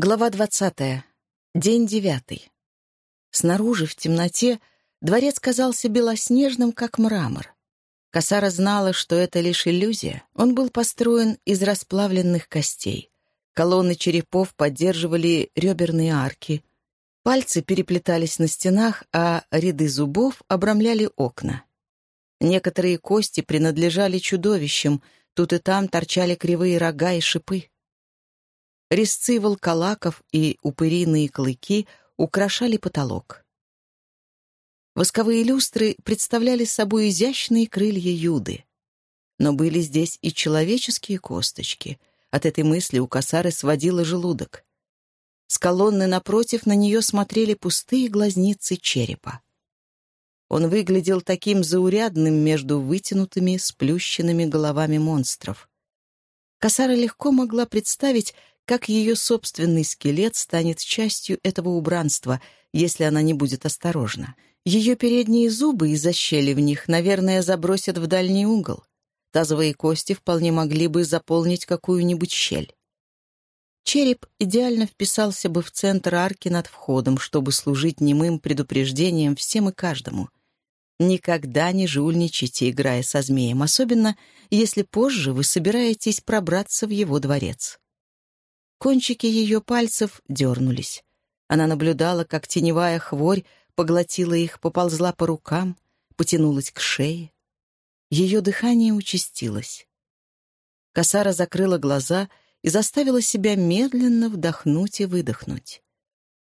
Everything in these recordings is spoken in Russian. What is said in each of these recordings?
Глава двадцатая. День девятый. Снаружи, в темноте, дворец казался белоснежным, как мрамор. Косара знала, что это лишь иллюзия. Он был построен из расплавленных костей. Колонны черепов поддерживали реберные арки. Пальцы переплетались на стенах, а ряды зубов обрамляли окна. Некоторые кости принадлежали чудовищам, тут и там торчали кривые рога и шипы. Резцы волколаков и упыриные клыки украшали потолок. Восковые люстры представляли собой изящные крылья Юды. Но были здесь и человеческие косточки. От этой мысли у косары сводила желудок. С колонны напротив на нее смотрели пустые глазницы черепа. Он выглядел таким заурядным между вытянутыми, сплющенными головами монстров. Косара легко могла представить, как ее собственный скелет станет частью этого убранства, если она не будет осторожна. Ее передние зубы из-за щели в них, наверное, забросят в дальний угол. Тазовые кости вполне могли бы заполнить какую-нибудь щель. Череп идеально вписался бы в центр арки над входом, чтобы служить немым предупреждением всем и каждому. Никогда не жульничайте, играя со змеем, особенно если позже вы собираетесь пробраться в его дворец. Кончики ее пальцев дернулись. Она наблюдала, как теневая хворь поглотила их, поползла по рукам, потянулась к шее. Ее дыхание участилось. Косара закрыла глаза и заставила себя медленно вдохнуть и выдохнуть.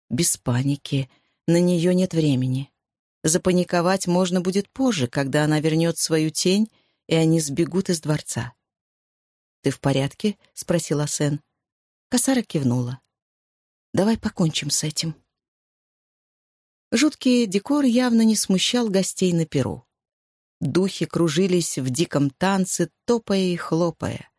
Без паники, на нее нет времени. Запаниковать можно будет позже, когда она вернет свою тень, и они сбегут из дворца. «Ты в порядке?» — спросила Сен. Косара кивнула. «Давай покончим с этим». Жуткий декор явно не смущал гостей на перу. Духи кружились в диком танце, топая и хлопая.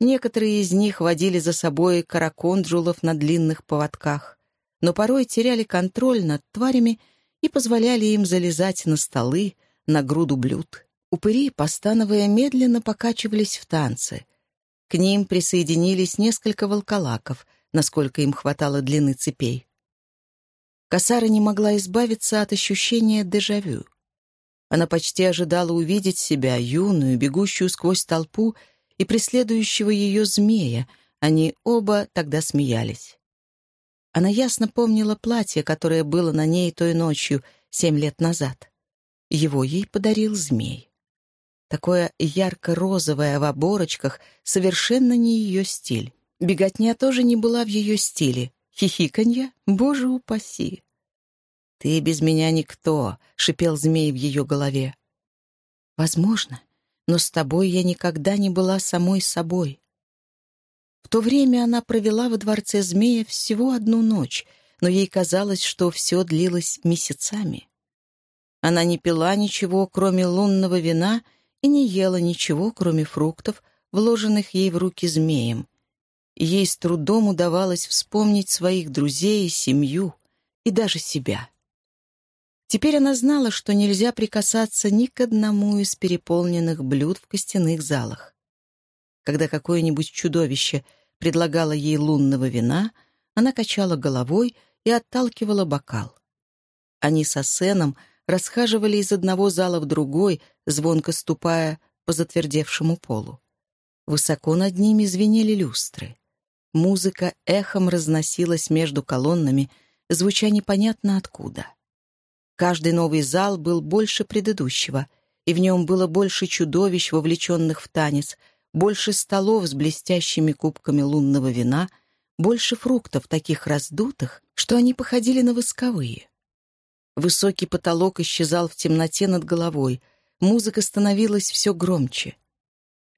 Некоторые из них водили за собой караконджулов на длинных поводках, но порой теряли контроль над тварями и позволяли им залезать на столы, на груду блюд. Упыри, постановая, медленно покачивались в танце — к ним присоединились несколько волколаков, насколько им хватало длины цепей. Косара не могла избавиться от ощущения дежавю. Она почти ожидала увидеть себя, юную, бегущую сквозь толпу и преследующего ее змея. Они оба тогда смеялись. Она ясно помнила платье, которое было на ней той ночью, семь лет назад. Его ей подарил змей. Такое ярко-розовое в оборочках совершенно не ее стиль. Беготня тоже не была в ее стиле. Хихиканье? Боже упаси! «Ты без меня никто», — шипел змей в ее голове. «Возможно, но с тобой я никогда не была самой собой». В то время она провела во дворце змея всего одну ночь, но ей казалось, что все длилось месяцами. Она не пила ничего, кроме лунного вина — и не ела ничего, кроме фруктов, вложенных ей в руки змеем. Ей с трудом удавалось вспомнить своих друзей, семью и даже себя. Теперь она знала, что нельзя прикасаться ни к одному из переполненных блюд в костяных залах. Когда какое-нибудь чудовище предлагало ей лунного вина, она качала головой и отталкивала бокал. Они со Сеном — расхаживали из одного зала в другой, звонко ступая по затвердевшему полу. Высоко над ними звенели люстры. Музыка эхом разносилась между колоннами, звуча непонятно откуда. Каждый новый зал был больше предыдущего, и в нем было больше чудовищ, вовлеченных в танец, больше столов с блестящими кубками лунного вина, больше фруктов, таких раздутых, что они походили на восковые. Высокий потолок исчезал в темноте над головой. Музыка становилась все громче.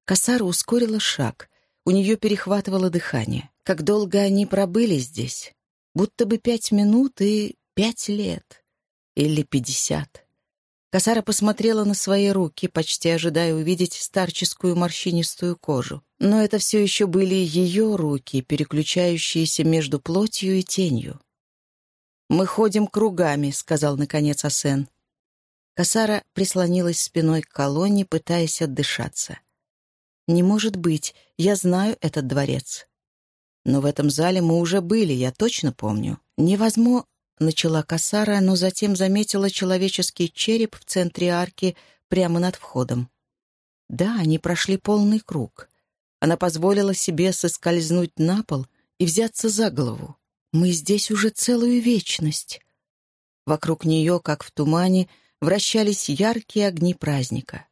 Косара ускорила шаг. У нее перехватывало дыхание. Как долго они пробыли здесь? Будто бы пять минут и пять лет. Или пятьдесят. Косара посмотрела на свои руки, почти ожидая увидеть старческую морщинистую кожу. Но это все еще были ее руки, переключающиеся между плотью и тенью. «Мы ходим кругами», — сказал наконец Асен. Касара прислонилась спиной к колонне, пытаясь отдышаться. «Не может быть, я знаю этот дворец». Но в этом зале мы уже были, я точно помню. Невозможно... Начала Касара, но затем заметила человеческий череп в центре арки прямо над входом. Да, они прошли полный круг. Она позволила себе соскользнуть на пол и взяться за голову. Мы здесь уже целую вечность. Вокруг нее, как в тумане, вращались яркие огни праздника.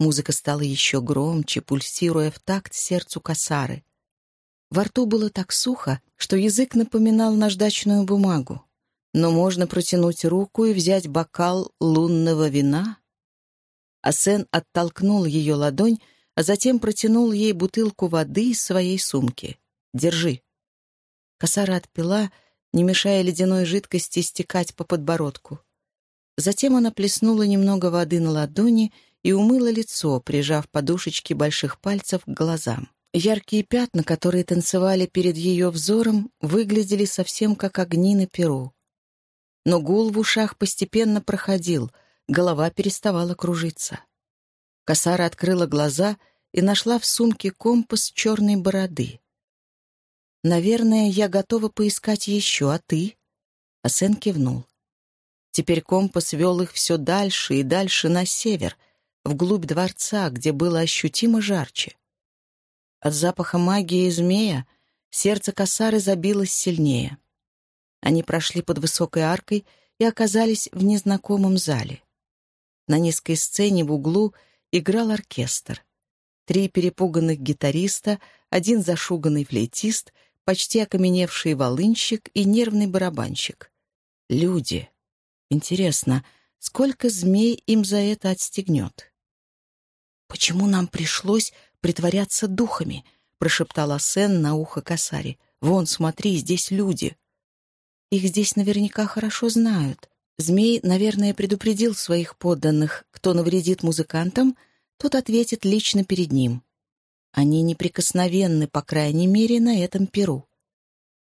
Музыка стала еще громче, пульсируя в такт сердцу косары. Во рту было так сухо, что язык напоминал наждачную бумагу. Но можно протянуть руку и взять бокал лунного вина. Асен оттолкнул ее ладонь, а затем протянул ей бутылку воды из своей сумки. «Держи». Косара отпила, не мешая ледяной жидкости стекать по подбородку. Затем она плеснула немного воды на ладони и умыла лицо, прижав подушечки больших пальцев к глазам. Яркие пятна, которые танцевали перед ее взором, выглядели совсем как огни на перу. Но гул в ушах постепенно проходил, голова переставала кружиться. Косара открыла глаза и нашла в сумке компас черной бороды. «Наверное, я готова поискать еще, а ты?» Асен кивнул. Теперь компас вел их все дальше и дальше на север, вглубь дворца, где было ощутимо жарче. От запаха магии змея сердце косары забилось сильнее. Они прошли под высокой аркой и оказались в незнакомом зале. На низкой сцене в углу играл оркестр. Три перепуганных гитариста, один зашуганный флейтист, почти окаменевший волынщик и нервный барабанщик. Люди. Интересно, сколько змей им за это отстегнет? «Почему нам пришлось притворяться духами?» — прошептала Сен на ухо Касари. «Вон, смотри, здесь люди». «Их здесь наверняка хорошо знают. Змей, наверное, предупредил своих подданных, кто навредит музыкантам, тот ответит лично перед ним. Они неприкосновенны, по крайней мере, на этом перу».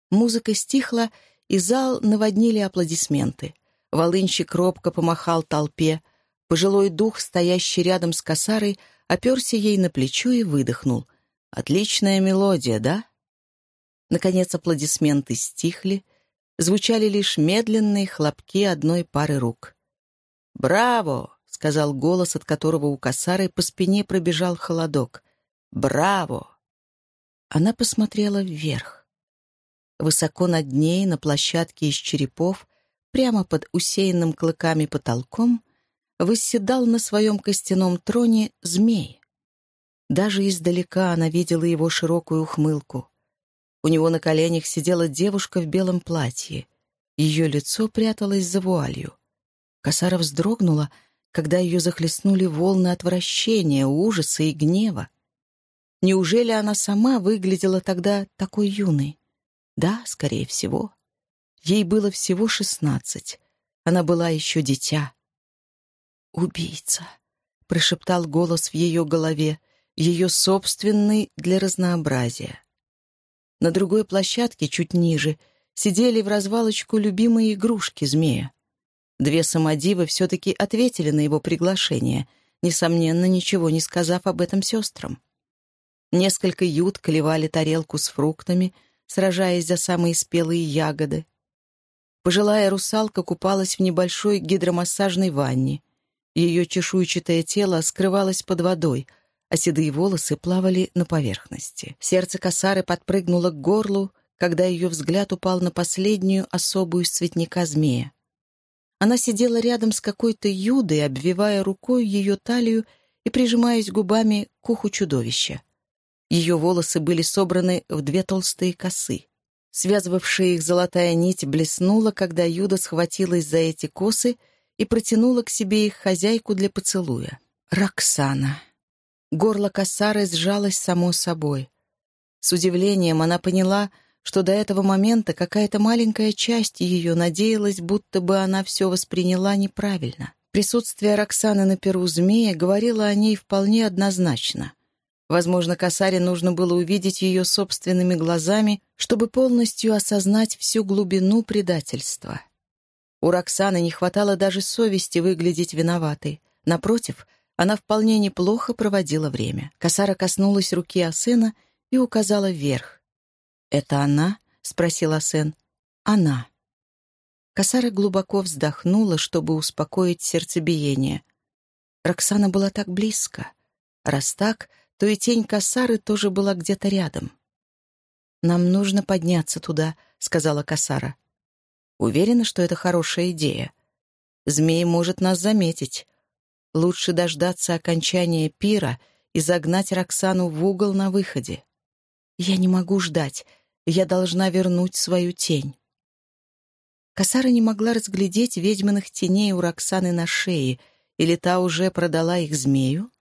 Музыка стихла, и зал наводнили аплодисменты. Волынщик робко помахал толпе. Пожилой дух, стоящий рядом с косарой, оперся ей на плечо и выдохнул. «Отличная мелодия, да?» Наконец аплодисменты стихли, звучали лишь медленные хлопки одной пары рук. «Браво!» — сказал голос, от которого у косары по спине пробежал холодок. «Браво!» Она посмотрела вверх. Высоко над ней, на площадке из черепов, прямо под усеянным клыками потолком, восседал на своем костяном троне змей. Даже издалека она видела его широкую ухмылку. У него на коленях сидела девушка в белом платье. Ее лицо пряталось за вуалью. Косара вздрогнула, когда ее захлестнули волны отвращения, ужаса и гнева. Неужели она сама выглядела тогда такой юной? Да, скорее всего. Ей было всего шестнадцать. Она была еще дитя. «Убийца», — прошептал голос в ее голове, ее собственный для разнообразия. На другой площадке, чуть ниже, сидели в развалочку любимые игрушки змея. Две самодивы все-таки ответили на его приглашение, несомненно, ничего не сказав об этом сестрам. Несколько ют клевали тарелку с фруктами, сражаясь за самые спелые ягоды. Пожилая русалка купалась в небольшой гидромассажной ванне — ее чешуйчатое тело скрывалось под водой, а седые волосы плавали на поверхности. Сердце косары подпрыгнуло к горлу, когда ее взгляд упал на последнюю особую цветника змея. Она сидела рядом с какой-то юдой, обвивая рукой ее талию и прижимаясь губами к уху чудовища. Ее волосы были собраны в две толстые косы. Связывавшая их золотая нить блеснула, когда Юда схватилась за эти косы — и протянула к себе их хозяйку для поцелуя. Роксана. Горло косары сжалось само собой. С удивлением она поняла, что до этого момента какая-то маленькая часть ее надеялась, будто бы она все восприняла неправильно. Присутствие Роксаны на перу змея говорило о ней вполне однозначно. Возможно, косаре нужно было увидеть ее собственными глазами, чтобы полностью осознать всю глубину предательства. У Роксаны не хватало даже совести выглядеть виноватой. Напротив, она вполне неплохо проводила время. Косара коснулась руки Асена и указала вверх. «Это она?» — спросил Асен. «Она». Касара глубоко вздохнула, чтобы успокоить сердцебиение. Роксана была так близко. Раз так, то и тень Касары тоже была где-то рядом. «Нам нужно подняться туда», — сказала Касара. «Уверена, что это хорошая идея. Змей может нас заметить. Лучше дождаться окончания пира и загнать Роксану в угол на выходе. Я не могу ждать. Я должна вернуть свою тень». Косара не могла разглядеть ведьминых теней у Роксаны на шее, или та уже продала их змею?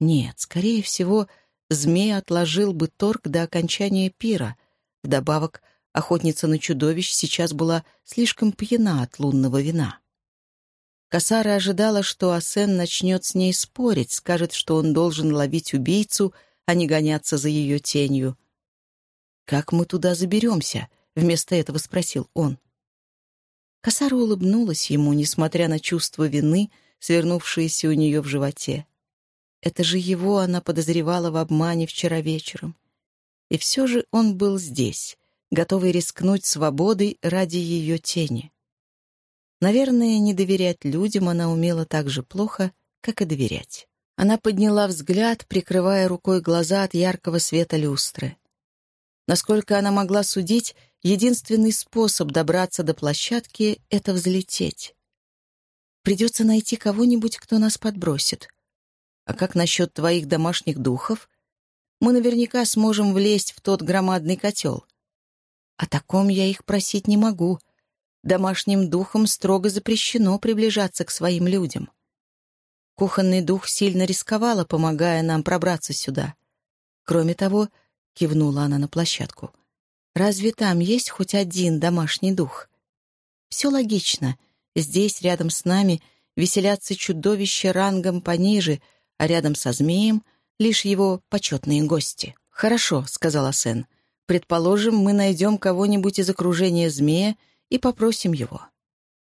Нет, скорее всего, змей отложил бы торг до окончания пира. Вдобавок, охотница на чудовищ сейчас была слишком пьяна от лунного вина. Касара ожидала, что Асен начнет с ней спорить, скажет, что он должен ловить убийцу, а не гоняться за ее тенью. «Как мы туда заберемся?» — вместо этого спросил он. Косара улыбнулась ему, несмотря на чувство вины, свернувшееся у нее в животе. Это же его она подозревала в обмане вчера вечером. И все же он был здесь, готовый рискнуть свободой ради ее тени. Наверное, не доверять людям она умела так же плохо, как и доверять. Она подняла взгляд, прикрывая рукой глаза от яркого света люстры. Насколько она могла судить, единственный способ добраться до площадки — это взлететь. Придется найти кого-нибудь, кто нас подбросит. А как насчет твоих домашних духов? Мы наверняка сможем влезть в тот громадный котел. О таком я их просить не могу. Домашним духам строго запрещено приближаться к своим людям. Кухонный дух сильно рисковала, помогая нам пробраться сюда. Кроме того, — кивнула она на площадку. «Разве там есть хоть один домашний дух?» «Все логично. Здесь, рядом с нами, веселятся чудовища рангом пониже, а рядом со змеем — лишь его почетные гости». «Хорошо», — сказала Сен. «Предположим, мы найдем кого-нибудь из окружения змея и попросим его».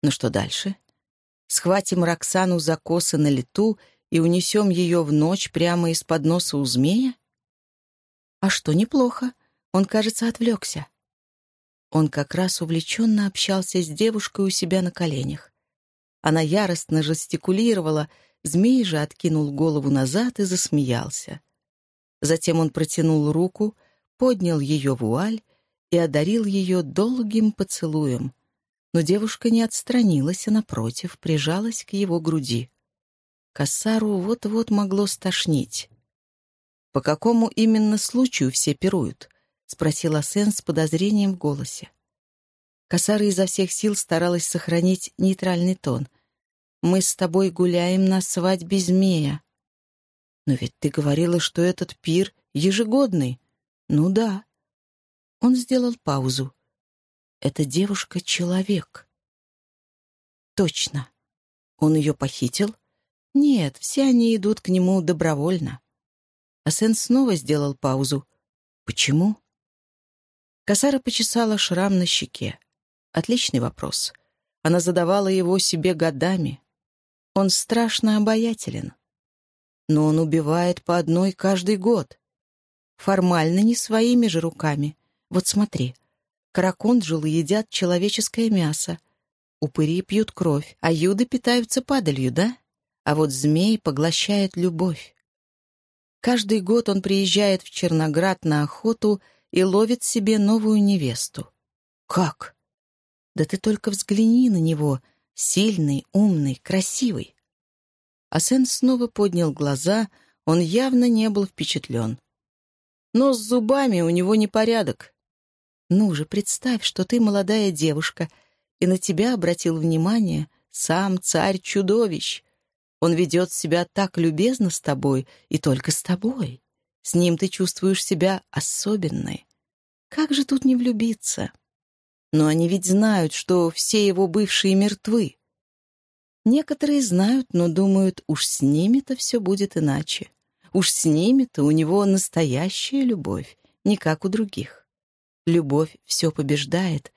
«Ну что дальше?» «Схватим Роксану за косы на лету и унесем ее в ночь прямо из-под носа у змея?» А что, неплохо. Он, кажется, отвлекся. Он как раз увлеченно общался с девушкой у себя на коленях. Она яростно жестикулировала, змей же откинул голову назад и засмеялся. Затем он протянул руку, поднял ее вуаль и одарил ее долгим поцелуем. Но девушка не отстранилась, а, напротив, прижалась к его груди. Кассару вот-вот могло стошнить. «По какому именно случаю все пируют?» — спросила Сен с подозрением в голосе. Косара изо всех сил старалась сохранить нейтральный тон. «Мы с тобой гуляем на свадьбе змея». «Но ведь ты говорила, что этот пир ежегодный». «Ну да». Он сделал паузу. «Эта девушка — человек». «Точно. Он ее похитил?» «Нет, все они идут к нему добровольно». Асен снова сделал паузу. «Почему?» Косара почесала шрам на щеке. Отличный вопрос. Она задавала его себе годами. Он страшно обаятелен. Но он убивает по одной каждый год. Формально не своими же руками. Вот смотри. Караконджулы едят человеческое мясо. Упыри пьют кровь, а юды питаются падалью, да? А вот змей поглощает любовь. Каждый год он приезжает в Черноград на охоту и ловит себе новую невесту. Как? Да ты только взгляни на него, сильный, умный, красивый. Асен снова поднял глаза, он явно не был впечатлен. Но с зубами у него непорядок. Ну же, представь, что ты молодая девушка, и на тебя обратил внимание сам царь чудовищ. Он ведет себя так любезно с тобой и только с тобой. С ним ты чувствуешь себя особенной. Как же тут не влюбиться? Но они ведь знают, что все его бывшие мертвы. Некоторые знают, но думают, уж с ними-то все будет иначе. Уж с ними-то у него настоящая любовь, не как у других. Любовь все побеждает,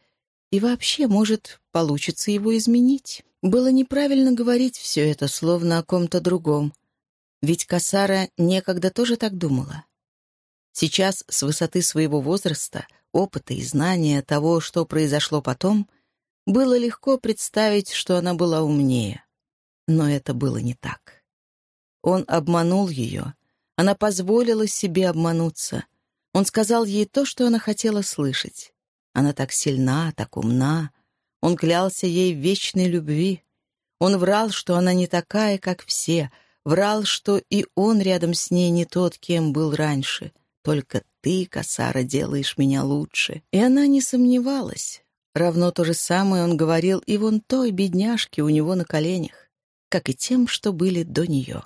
и вообще, может, получится его изменить. Было неправильно говорить все это, словно о ком-то другом. Ведь Касара некогда тоже так думала. Сейчас, с высоты своего возраста, опыта и знания того, что произошло потом, было легко представить, что она была умнее. Но это было не так. Он обманул ее. Она позволила себе обмануться. Он сказал ей то, что она хотела слышать. Она так сильна, так умна. Он клялся ей вечной любви. Он врал, что она не такая, как все, врал, что и он рядом с ней не тот, кем был раньше. Только ты, Касара, делаешь меня лучше. И она не сомневалась. Равно то же самое он говорил и вон той бедняжке у него на коленях, как и тем, что были до нее.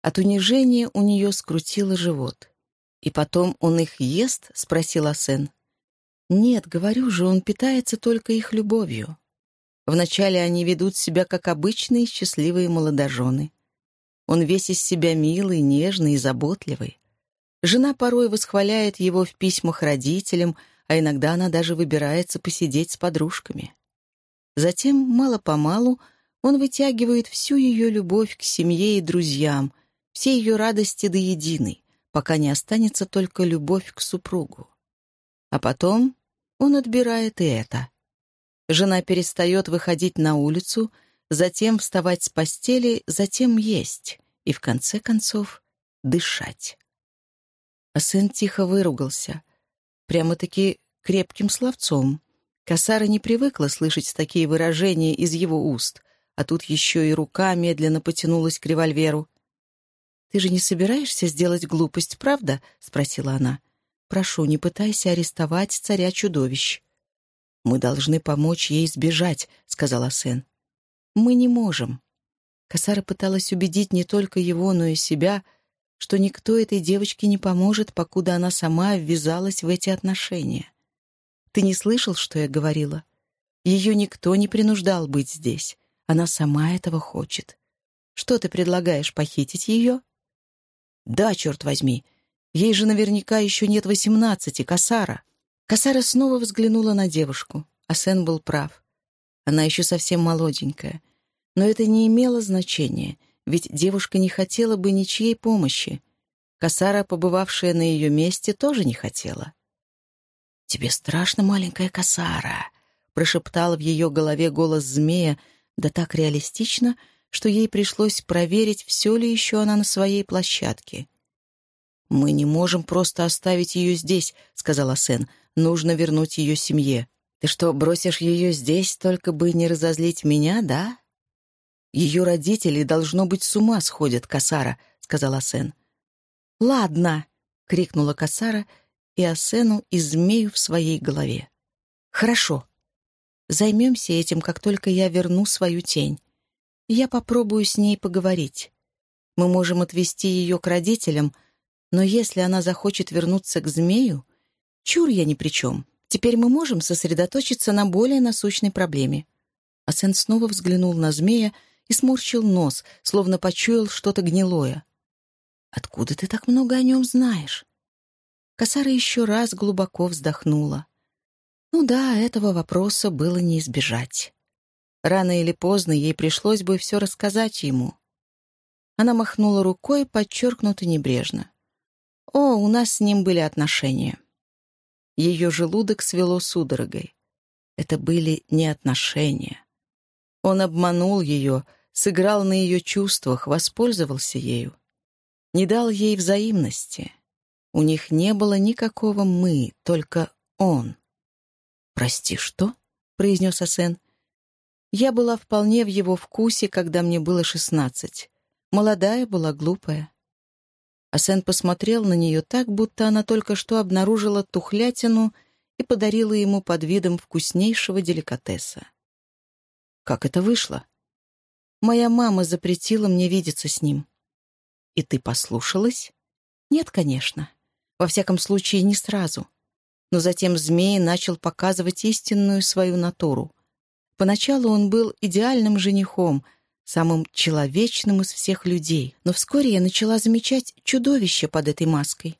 От унижения у нее скрутило живот. «И потом он их ест?» — спросил Асен. «Нет, говорю же, он питается только их любовью. Вначале они ведут себя как обычные счастливые молодожены. Он весь из себя милый, нежный и заботливый. Жена порой восхваляет его в письмах родителям, а иногда она даже выбирается посидеть с подружками. Затем, мало-помалу, он вытягивает всю ее любовь к семье и друзьям, все ее радости до единой, пока не останется только любовь к супругу. А потом он отбирает и это. Жена перестает выходить на улицу, затем вставать с постели, затем есть и, в конце концов, дышать. А сын тихо выругался, прямо-таки крепким словцом. Косара не привыкла слышать такие выражения из его уст, а тут еще и рука медленно потянулась к револьверу. «Ты же не собираешься сделать глупость, правда?» — спросила она. «Прошу, не пытайся арестовать царя-чудовищ». «Мы должны помочь ей сбежать», — сказала Сен. «Мы не можем». Касара пыталась убедить не только его, но и себя, что никто этой девочке не поможет, покуда она сама ввязалась в эти отношения. «Ты не слышал, что я говорила? Ее никто не принуждал быть здесь. Она сама этого хочет. Что ты предлагаешь, похитить ее?» «Да, черт возьми. Ей же наверняка еще нет восемнадцати, Касара». Касара снова взглянула на девушку, а был прав. Она еще совсем молоденькая. Но это не имело значения, ведь девушка не хотела бы ничьей помощи. Касара, побывавшая на ее месте, тоже не хотела. «Тебе страшно, маленькая Касара?» — прошептал в ее голове голос змея, да так реалистично, что ей пришлось проверить, все ли еще она на своей площадке. «Мы не можем просто оставить ее здесь», — сказала Сен. Нужно вернуть ее семье. Ты что, бросишь ее здесь, только бы не разозлить меня, да? Ее родители, должно быть, с ума сходят, Касара, сказала Асен. Ладно, крикнула Касара и Асену и змею в своей голове. Хорошо. Займемся этим, как только я верну свою тень. Я попробую с ней поговорить. Мы можем отвести ее к родителям, но если она захочет вернуться к змею, Чур я ни при чем. Теперь мы можем сосредоточиться на более насущной проблеме. Асен снова взглянул на змея и сморщил нос, словно почуял что-то гнилое. «Откуда ты так много о нем знаешь?» Косара еще раз глубоко вздохнула. Ну да, этого вопроса было не избежать. Рано или поздно ей пришлось бы все рассказать ему. Она махнула рукой подчеркнуто небрежно. «О, у нас с ним были отношения». Ее желудок свело судорогой. Это были не отношения. Он обманул ее, сыграл на ее чувствах, воспользовался ею. Не дал ей взаимности. У них не было никакого «мы», только он. «Прости, что?» — произнес Асен. «Я была вполне в его вкусе, когда мне было шестнадцать. Молодая была, глупая. Асен посмотрел на нее так, будто она только что обнаружила тухлятину и подарила ему под видом вкуснейшего деликатеса. «Как это вышло?» «Моя мама запретила мне видеться с ним». «И ты послушалась?» «Нет, конечно. Во всяком случае, не сразу. Но затем змей начал показывать истинную свою натуру. Поначалу он был идеальным женихом — самым человечным из всех людей. Но вскоре я начала замечать чудовище под этой маской.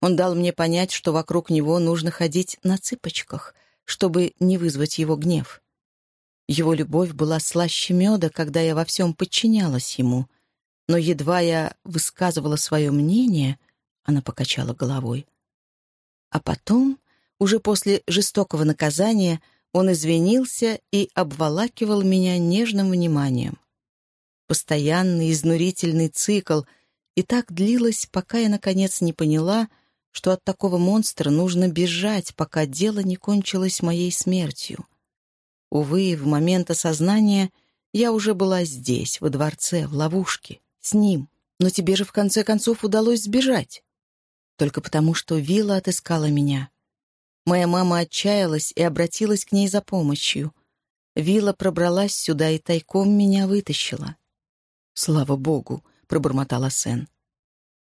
Он дал мне понять, что вокруг него нужно ходить на цыпочках, чтобы не вызвать его гнев. Его любовь была слаще меда, когда я во всем подчинялась ему. Но едва я высказывала свое мнение, она покачала головой. А потом Уже после жестокого наказания он извинился и обволакивал меня нежным вниманием. Постоянный изнурительный цикл, и так длилось, пока я, наконец, не поняла, что от такого монстра нужно бежать, пока дело не кончилось моей смертью. Увы, в момент осознания я уже была здесь, во дворце, в ловушке, с ним. Но тебе же в конце концов удалось сбежать. Только потому, что Вилла отыскала меня. Моя мама отчаялась и обратилась к ней за помощью. Вилла пробралась сюда и тайком меня вытащила. «Слава богу!» — пробормотала Сен.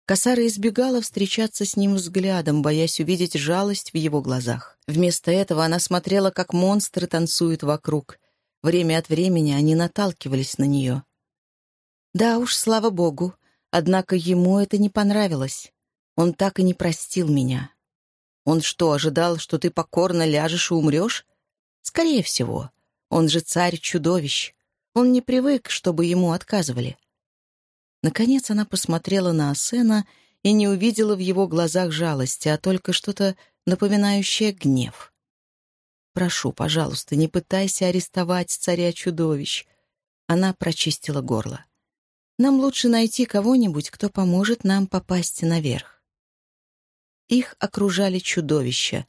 Косара избегала встречаться с ним взглядом, боясь увидеть жалость в его глазах. Вместо этого она смотрела, как монстры танцуют вокруг. Время от времени они наталкивались на нее. Да уж, слава богу, однако ему это не понравилось. Он так и не простил меня. Он что, ожидал, что ты покорно ляжешь и умрешь? Скорее всего. Он же царь-чудовищ. Он не привык, чтобы ему отказывали. Наконец она посмотрела на Асена и не увидела в его глазах жалости, а только что-то напоминающее гнев. «Прошу, пожалуйста, не пытайся арестовать царя-чудовищ». Она прочистила горло. «Нам лучше найти кого-нибудь, кто поможет нам попасть наверх». Их окружали чудовища,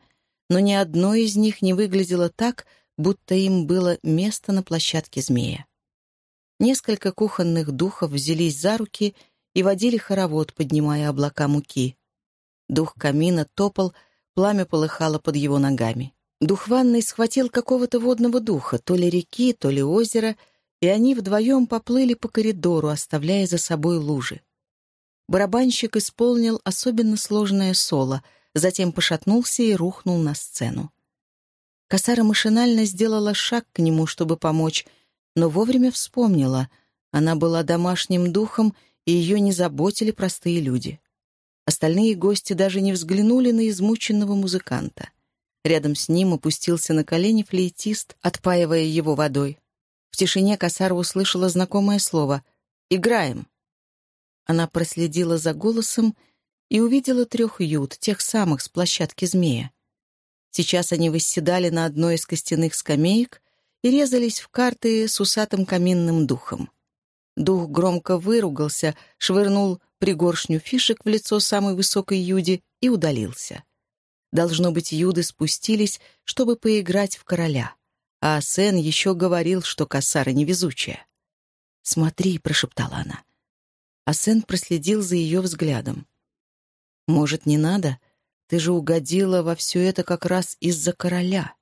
но ни одно из них не выглядело так, будто им было место на площадке змея. Несколько кухонных духов взялись за руки и водили хоровод, поднимая облака муки. Дух камина топал, пламя полыхало под его ногами. Дух ванной схватил какого-то водного духа, то ли реки, то ли озера, и они вдвоем поплыли по коридору, оставляя за собой лужи. Барабанщик исполнил особенно сложное соло, затем пошатнулся и рухнул на сцену. Косара машинально сделала шаг к нему, чтобы помочь, но вовремя вспомнила. Она была домашним духом, и ее не заботили простые люди. Остальные гости даже не взглянули на измученного музыканта. Рядом с ним опустился на колени флейтист, отпаивая его водой. В тишине Косара услышала знакомое слово «Играем». Она проследила за голосом и увидела трех ют, тех самых с площадки змея. Сейчас они восседали на одной из костяных скамеек и резались в карты с усатым каминным духом. Дух громко выругался, швырнул пригоршню фишек в лицо самой высокой Юди и удалился. Должно быть, Юды спустились, чтобы поиграть в короля. А Сен еще говорил, что косара невезучая. «Смотри», — прошептала она. А Сен проследил за ее взглядом. «Может, не надо? Ты же угодила во все это как раз из-за короля».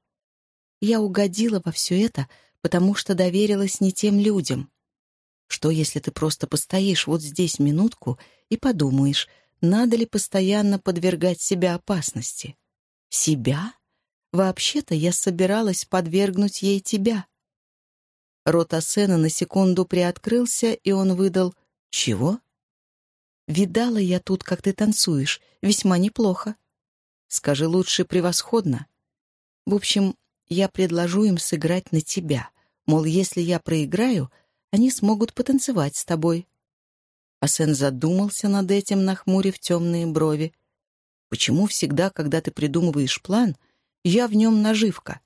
Я угодила во все это, потому что доверилась не тем людям. Что, если ты просто постоишь вот здесь минутку и подумаешь, надо ли постоянно подвергать себя опасности? Себя? Вообще-то я собиралась подвергнуть ей тебя. Рот Асена на секунду приоткрылся, и он выдал «Чего?» «Видала я тут, как ты танцуешь. Весьма неплохо. Скажи лучше превосходно. В общем, я предложу им сыграть на тебя. Мол, если я проиграю, они смогут потанцевать с тобой». Асен задумался над этим, нахмурив темные брови. «Почему всегда, когда ты придумываешь план, я в нем наживка?»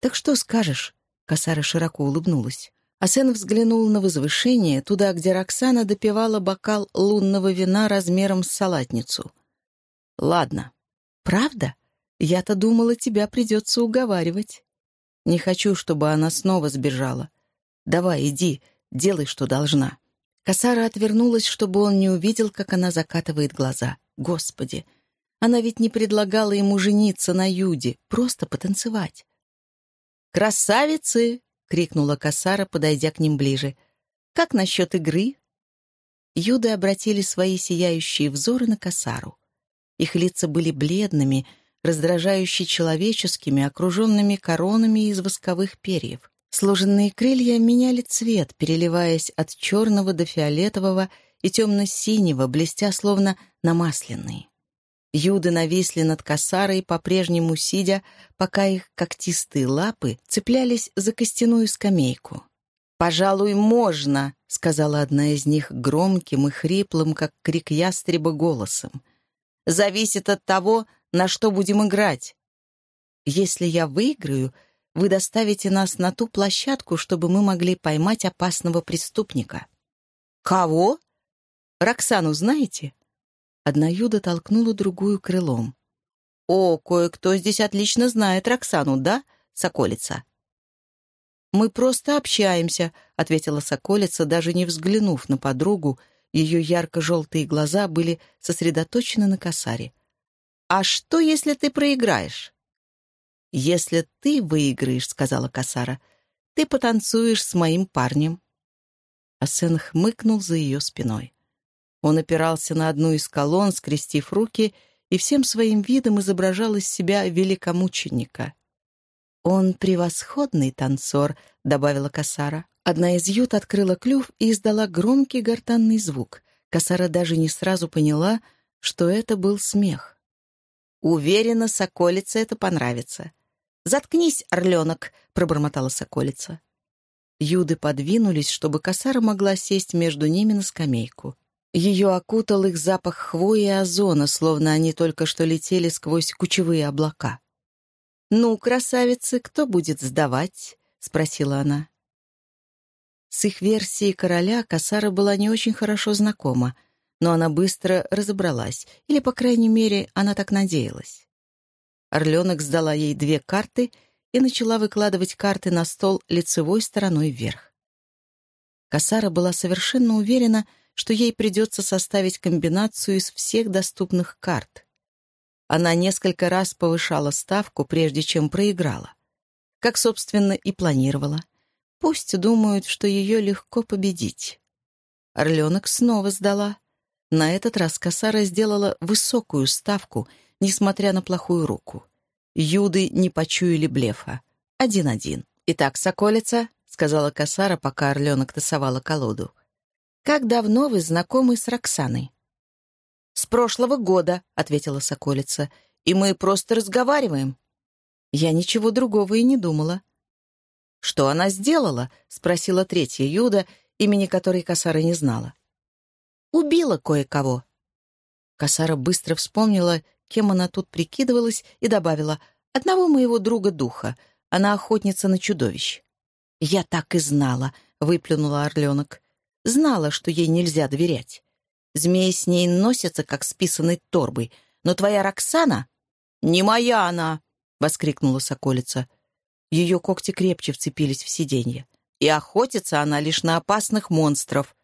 «Так что скажешь?» — Косара широко улыбнулась. Асен взглянул на возвышение, туда, где Роксана допивала бокал лунного вина размером с салатницу. «Ладно». «Правда?» Я-то думала, тебя придется уговаривать. Не хочу, чтобы она снова сбежала. Давай, иди, делай, что должна». Косара отвернулась, чтобы он не увидел, как она закатывает глаза. Господи, она ведь не предлагала ему жениться на Юде, просто потанцевать. «Красавицы!» — крикнула Косара, подойдя к ним ближе. «Как насчет игры?» Юды обратили свои сияющие взоры на Косару. Их лица были бледными, раздражающе человеческими, окруженными коронами из восковых перьев. Сложенные крылья меняли цвет, переливаясь от черного до фиолетового и темно-синего, блестя словно намасленные. Юды нависли над косарой, по-прежнему сидя, пока их когтистые лапы цеплялись за костяную скамейку. «Пожалуй, можно», — сказала одна из них громким и хриплым, как крик ястреба, голосом. «Зависит от того, на что будем играть. Если я выиграю, вы доставите нас на ту площадку, чтобы мы могли поймать опасного преступника». «Кого?» «Роксану знаете?» Одна Юда толкнула другую крылом. «О, кое-кто здесь отлично знает Роксану, да, Соколица?» «Мы просто общаемся», — ответила Соколица, даже не взглянув на подругу. Ее ярко-желтые глаза были сосредоточены на косаре. «А что, если ты проиграешь?» «Если ты выиграешь», — сказала косара, — «ты потанцуешь с моим парнем». Асен хмыкнул за ее спиной. Он опирался на одну из колонн, скрестив руки, и всем своим видом изображал из себя великомученика. «Он превосходный танцор», — добавила Касара. Одна из ют открыла клюв и издала громкий гортанный звук. Касара даже не сразу поняла, что это был смех. «Уверена, соколице это понравится». «Заткнись, орленок», — пробормотала соколица. Юды подвинулись, чтобы косара могла сесть между ними на скамейку. Ее окутал их запах хвои и озона, словно они только что летели сквозь кучевые облака. «Ну, красавицы, кто будет сдавать?» — спросила она. С их версией короля Касара была не очень хорошо знакома, но она быстро разобралась, или, по крайней мере, она так надеялась. Орленок сдала ей две карты — и начала выкладывать карты на стол лицевой стороной вверх. Касара была совершенно уверена, что ей придется составить комбинацию из всех доступных карт. Она несколько раз повышала ставку, прежде чем проиграла. Как, собственно, и планировала. Пусть думают, что ее легко победить. Орленок снова сдала. На этот раз Касара сделала высокую ставку, несмотря на плохую руку. Юды не почуяли блефа. Один-один. «Итак, соколица», — сказала Касара, пока орленок тасовала колоду. «Как давно вы знакомы с Роксаной?» «С прошлого года», — ответила соколица, — «и мы просто разговариваем». Я ничего другого и не думала. «Что она сделала?» — спросила третья Юда, имени которой Касара не знала. «Убила кое-кого». Касара быстро вспомнила кем она тут прикидывалась, и добавила «одного моего друга духа. Она охотница на чудовищ». «Я так и знала», — выплюнула орленок. «Знала, что ей нельзя доверять. Змеи с ней носятся, как с торбой. Но твоя Роксана...» «Не моя она!» — воскликнула соколица. Ее когти крепче вцепились в сиденье. «И охотится она лишь на опасных монстров.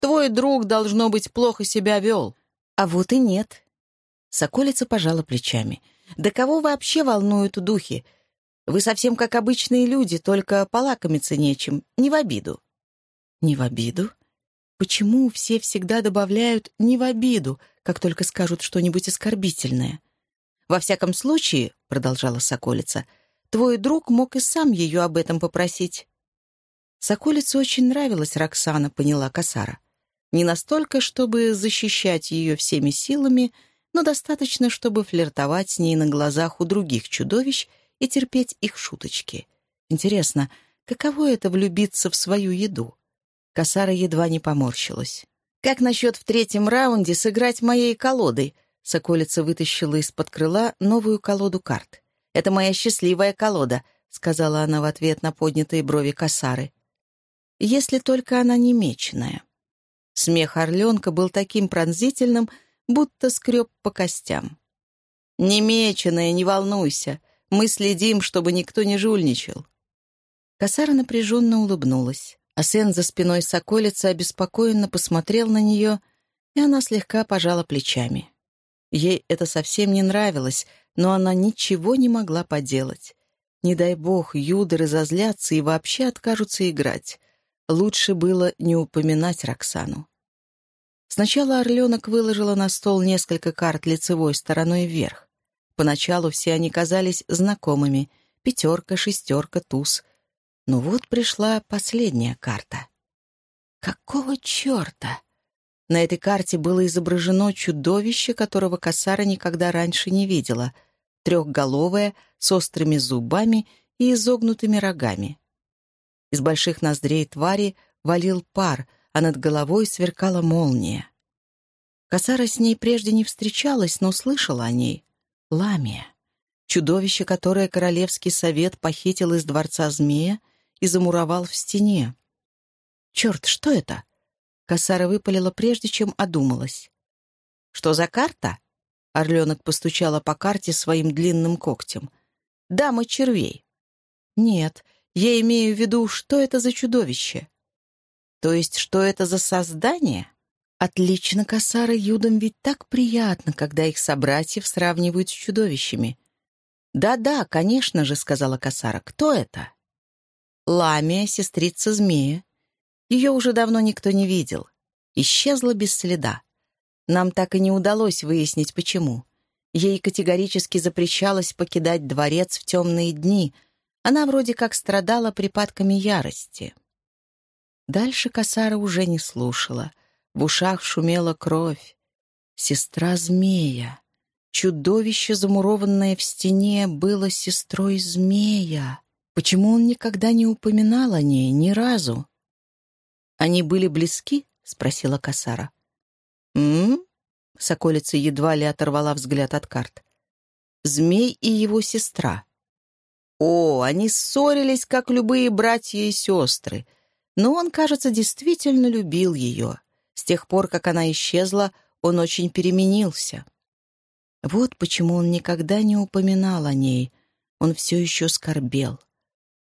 Твой друг, должно быть, плохо себя вел». «А вот и нет. Соколица пожала плечами. «Да кого вообще волнуют духи? Вы совсем как обычные люди, только полакомиться нечем, не в обиду». «Не в обиду? Почему все всегда добавляют «не в обиду», как только скажут что-нибудь оскорбительное?» «Во всяком случае», — продолжала Соколица, «твой друг мог и сам ее об этом попросить». Соколице очень нравилась Роксана, поняла Касара. Не настолько, чтобы защищать ее всеми силами — но достаточно, чтобы флиртовать с ней на глазах у других чудовищ и терпеть их шуточки. Интересно, каково это влюбиться в свою еду? Косара едва не поморщилась. «Как насчет в третьем раунде сыграть моей колодой?» Соколица вытащила из-под крыла новую колоду карт. «Это моя счастливая колода», — сказала она в ответ на поднятые брови косары. «Если только она не меченая». Смех орленка был таким пронзительным, будто скреб по костям. «Немеченая, не волнуйся. Мы следим, чтобы никто не жульничал». Косара напряженно улыбнулась. а Сен за спиной соколицы обеспокоенно посмотрел на нее, и она слегка пожала плечами. Ей это совсем не нравилось, но она ничего не могла поделать. Не дай бог, юды разозлятся и вообще откажутся играть. Лучше было не упоминать Роксану. Сначала Орленок выложила на стол несколько карт лицевой стороной вверх. Поначалу все они казались знакомыми — пятерка, шестерка, туз. Но вот пришла последняя карта. Какого черта? На этой карте было изображено чудовище, которого Касара никогда раньше не видела, трехголовое, с острыми зубами и изогнутыми рогами. Из больших ноздрей твари валил пар — а над головой сверкала молния. Косара с ней прежде не встречалась, но слышала о ней. Ламия. Чудовище, которое Королевский совет похитил из дворца змея и замуровал в стене. «Черт, что это?» Косара выпалила прежде, чем одумалась. «Что за карта?» Орленок постучала по карте своим длинным когтем. «Дама червей». «Нет, я имею в виду, что это за чудовище?» «То есть, что это за создание?» «Отлично, Косара, юдам ведь так приятно, когда их собратьев сравнивают с чудовищами». «Да-да, конечно же», — сказала Косара. «Кто это?» «Ламия, сестрица змея. Ее уже давно никто не видел. Исчезла без следа. Нам так и не удалось выяснить, почему. Ей категорически запрещалось покидать дворец в темные дни. Она вроде как страдала припадками ярости. Дальше Касара уже не слушала. В ушах шумела кровь. Сестра змея. Чудовище, замурованное в стене, было сестрой змея. Почему он никогда не упоминал о ней ни разу? «Они были близки?» — спросила Касара. «М?», Соколица едва ли оторвала взгляд от карт. «Змей и его сестра». «О, они ссорились, как любые братья и сестры. Но он, кажется, действительно любил ее. С тех пор, как она исчезла, он очень переменился». Вот почему он никогда не упоминал о ней. Он все еще скорбел.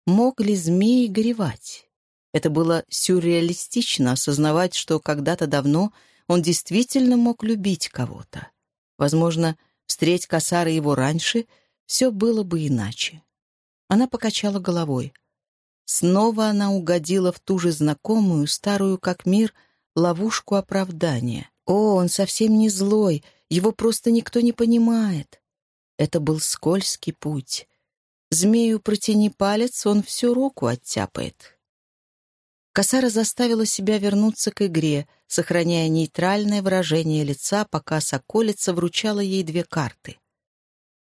Мог ли змей горевать? Это было сюрреалистично осознавать, что когда-то давно он действительно мог любить кого-то. Возможно, встреть Касара его раньше, все было бы иначе. Она покачала головой. Снова она угодила в ту же знакомую, старую как мир, ловушку оправдания. О, он совсем не злой, его просто никто не понимает. Это был скользкий путь. Змею протяни палец, он всю руку оттяпает. Косара заставила себя вернуться к игре, сохраняя нейтральное выражение лица, пока соколица вручала ей две карты.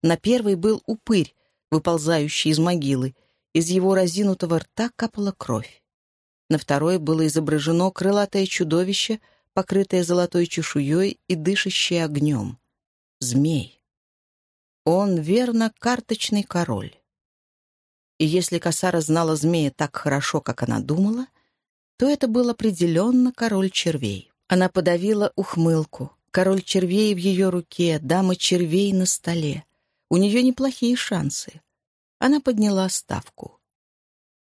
На первой был упырь, выползающий из могилы. Из его разинутого рта капала кровь. На второй было изображено крылатое чудовище, покрытое золотой чешуей и дышащее огнем. Змей. Он, верно, карточный король. И если Косара знала змея так хорошо, как она думала, то это был определенно король червей. Она подавила ухмылку. Король червей в ее руке, дама червей на столе. У нее неплохие шансы. Она подняла ставку.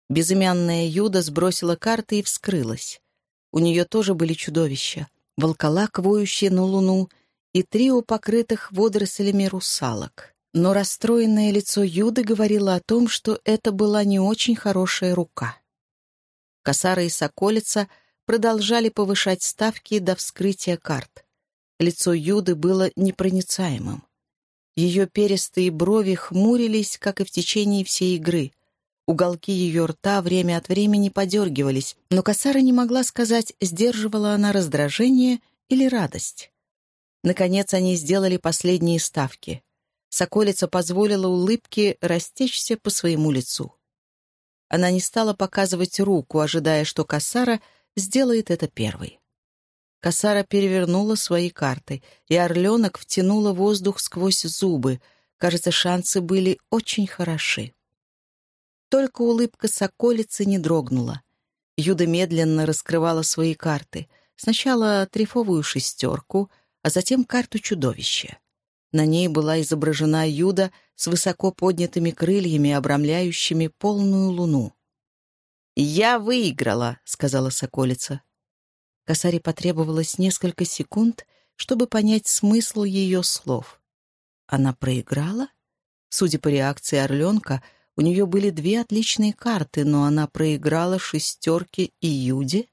Безымянная Юда сбросила карты и вскрылась. У нее тоже были чудовища. Волколак, воющий на луну, и трио покрытых водорослями русалок. Но расстроенное лицо Юды говорило о том, что это была не очень хорошая рука. Косара и Соколица продолжали повышать ставки до вскрытия карт. Лицо Юды было непроницаемым. Ее перистые брови хмурились, как и в течение всей игры. Уголки ее рта время от времени подергивались, но Косара не могла сказать, сдерживала она раздражение или радость. Наконец они сделали последние ставки. Соколица позволила улыбке растечься по своему лицу. Она не стала показывать руку, ожидая, что Кассара сделает это первой. Кассара перевернула свои карты, и орленок втянула воздух сквозь зубы. Кажется, шансы были очень хороши. Только улыбка соколицы не дрогнула. Юда медленно раскрывала свои карты. Сначала трефовую шестерку, а затем карту чудовища. На ней была изображена Юда с высоко поднятыми крыльями, обрамляющими полную луну. «Я выиграла», — сказала соколица. Косаре потребовалось несколько секунд, чтобы понять смысл ее слов. Она проиграла? Судя по реакции орленка, у нее были две отличные карты, но она проиграла шестерки и Юде.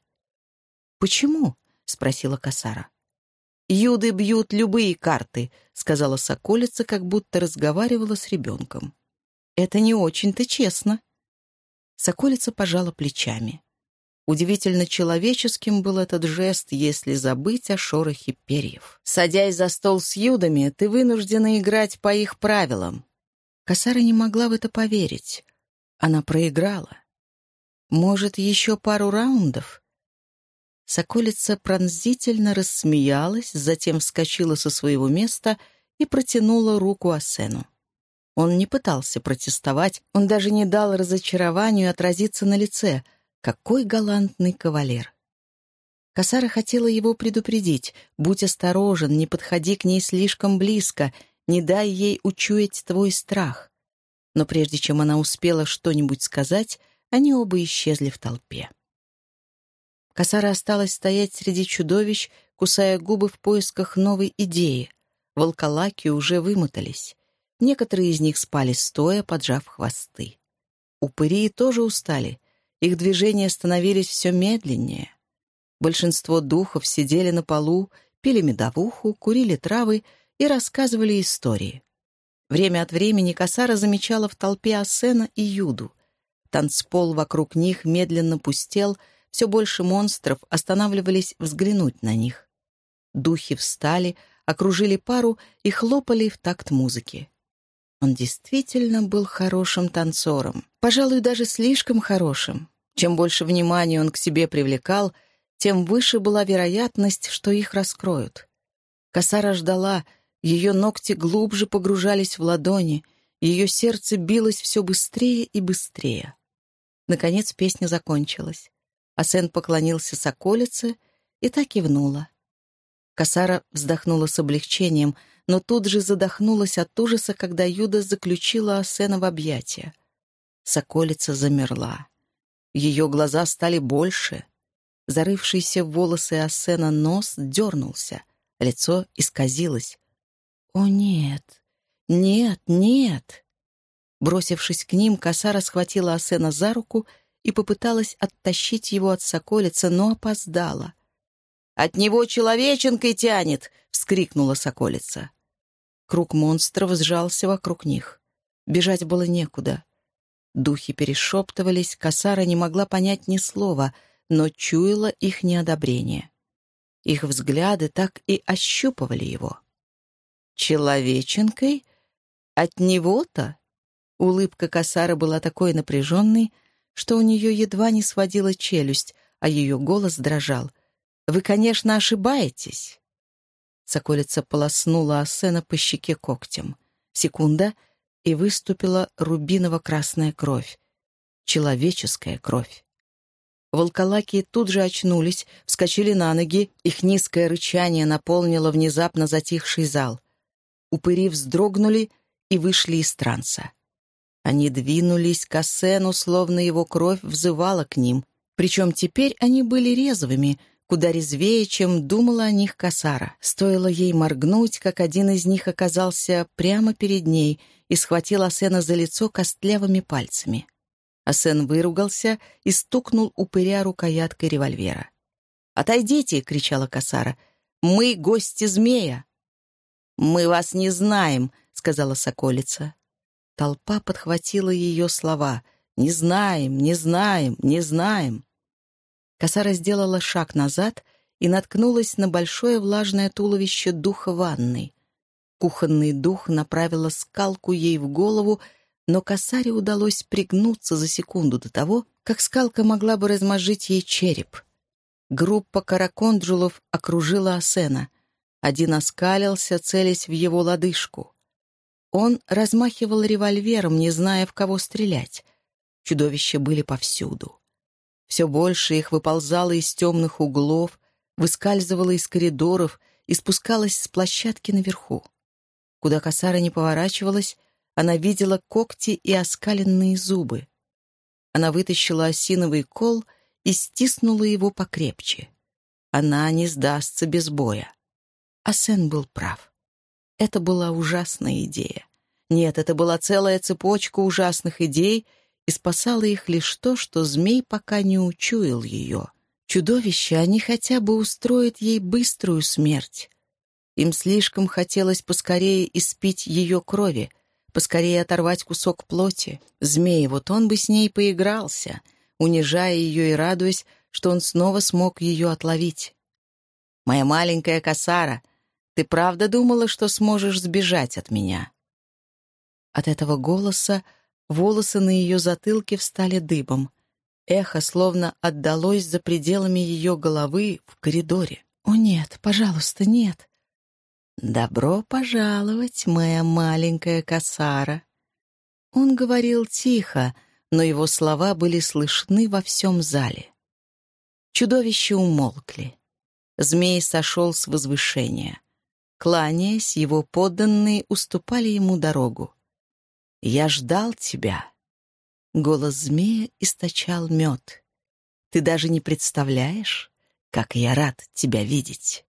«Почему?» — спросила Касара. «Юды бьют любые карты», — сказала Соколица, как будто разговаривала с ребенком. «Это не очень-то честно». Соколица пожала плечами. Удивительно человеческим был этот жест, если забыть о шорохе перьев. Садясь за стол с юдами, ты вынуждена играть по их правилам. Косара не могла в это поверить. Она проиграла. Может, еще пару раундов? Соколица пронзительно рассмеялась, затем вскочила со своего места и протянула руку Асену. Он не пытался протестовать, он даже не дал разочарованию отразиться на лице. Какой галантный кавалер! Касара хотела его предупредить. «Будь осторожен, не подходи к ней слишком близко, не дай ей учуять твой страх». Но прежде чем она успела что-нибудь сказать, они оба исчезли в толпе. Касара осталась стоять среди чудовищ, кусая губы в поисках новой идеи. Волколаки уже вымотались. Некоторые из них спали стоя, поджав хвосты. Упыри тоже устали. Их движения становились все медленнее. Большинство духов сидели на полу, пили медовуху, курили травы и рассказывали истории. Время от времени Касара замечала в толпе Асена и Юду. Танцпол вокруг них медленно пустел, все больше монстров останавливались взглянуть на них. Духи встали, окружили пару и хлопали в такт музыки. Он действительно был хорошим танцором, пожалуй, даже слишком хорошим. Чем больше внимания он к себе привлекал, тем выше была вероятность, что их раскроют. Косара ждала, ее ногти глубже погружались в ладони, ее сердце билось все быстрее и быстрее. Наконец песня закончилась. Асен поклонился соколице и так кивнула. Касара вздохнула с облегчением, но тут же задохнулась от ужаса, когда Юда заключила Асена в объятия. Соколица замерла. Ее глаза стали больше. Зарывшийся в волосы Асена нос дернулся, лицо исказилось. «О, нет! Нет, нет!» Бросившись к ним, Касара схватила Асена за руку и попыталась оттащить его от соколицы, но опоздала — «От него человеченкой тянет!» — вскрикнула соколица. Круг монстров сжался вокруг них. Бежать было некуда. Духи перешептывались, Касара не могла понять ни слова, но чуяла их неодобрение. Их взгляды так и ощупывали его. «Человеченкой? От него-то?» Улыбка Касара была такой напряженной, что у нее едва не сводила челюсть, а ее голос дрожал — вы, конечно, ошибаетесь». Соколица полоснула Асена по щеке когтем. Секунда, и выступила рубиново-красная кровь. Человеческая кровь. Волколаки тут же очнулись, вскочили на ноги, их низкое рычание наполнило внезапно затихший зал. Упыри вздрогнули и вышли из транса. Они двинулись к Асену, словно его кровь взывала к ним. Причем теперь они были резвыми — куда резвее, чем думала о них Касара. Стоило ей моргнуть, как один из них оказался прямо перед ней и схватил Асена за лицо костлявыми пальцами. Асен выругался и стукнул упыря рукояткой револьвера. «Отойдите!» — кричала Касара. «Мы гости змея!» «Мы вас не знаем!» — сказала соколица. Толпа подхватила ее слова. «Не знаем, не знаем, не знаем!» Косара сделала шаг назад и наткнулась на большое влажное туловище духа ванной. Кухонный дух направила скалку ей в голову, но косаре удалось пригнуться за секунду до того, как скалка могла бы размозжить ей череп. Группа караконджулов окружила Асена. Один оскалился, целясь в его лодыжку. Он размахивал револьвером, не зная, в кого стрелять. Чудовища были повсюду. Все больше их выползало из темных углов, выскальзывало из коридоров и спускалось с площадки наверху. Куда косара не поворачивалась, она видела когти и оскаленные зубы. Она вытащила осиновый кол и стиснула его покрепче. Она не сдастся без боя. Асен был прав. Это была ужасная идея. Нет, это была целая цепочка ужасных идей — и спасало их лишь то, что змей пока не учуял ее. Чудовища, они хотя бы устроят ей быструю смерть. Им слишком хотелось поскорее испить ее крови, поскорее оторвать кусок плоти. Змей, вот он бы с ней поигрался, унижая ее и радуясь, что он снова смог ее отловить. «Моя маленькая косара, ты правда думала, что сможешь сбежать от меня?» От этого голоса Волосы на ее затылке встали дыбом. Эхо словно отдалось за пределами ее головы в коридоре. «О нет, пожалуйста, нет!» «Добро пожаловать, моя маленькая косара!» Он говорил тихо, но его слова были слышны во всем зале. Чудовища умолкли. Змей сошел с возвышения. Кланяясь, его подданные уступали ему дорогу. «Я ждал тебя». Голос змея источал мед. «Ты даже не представляешь, как я рад тебя видеть».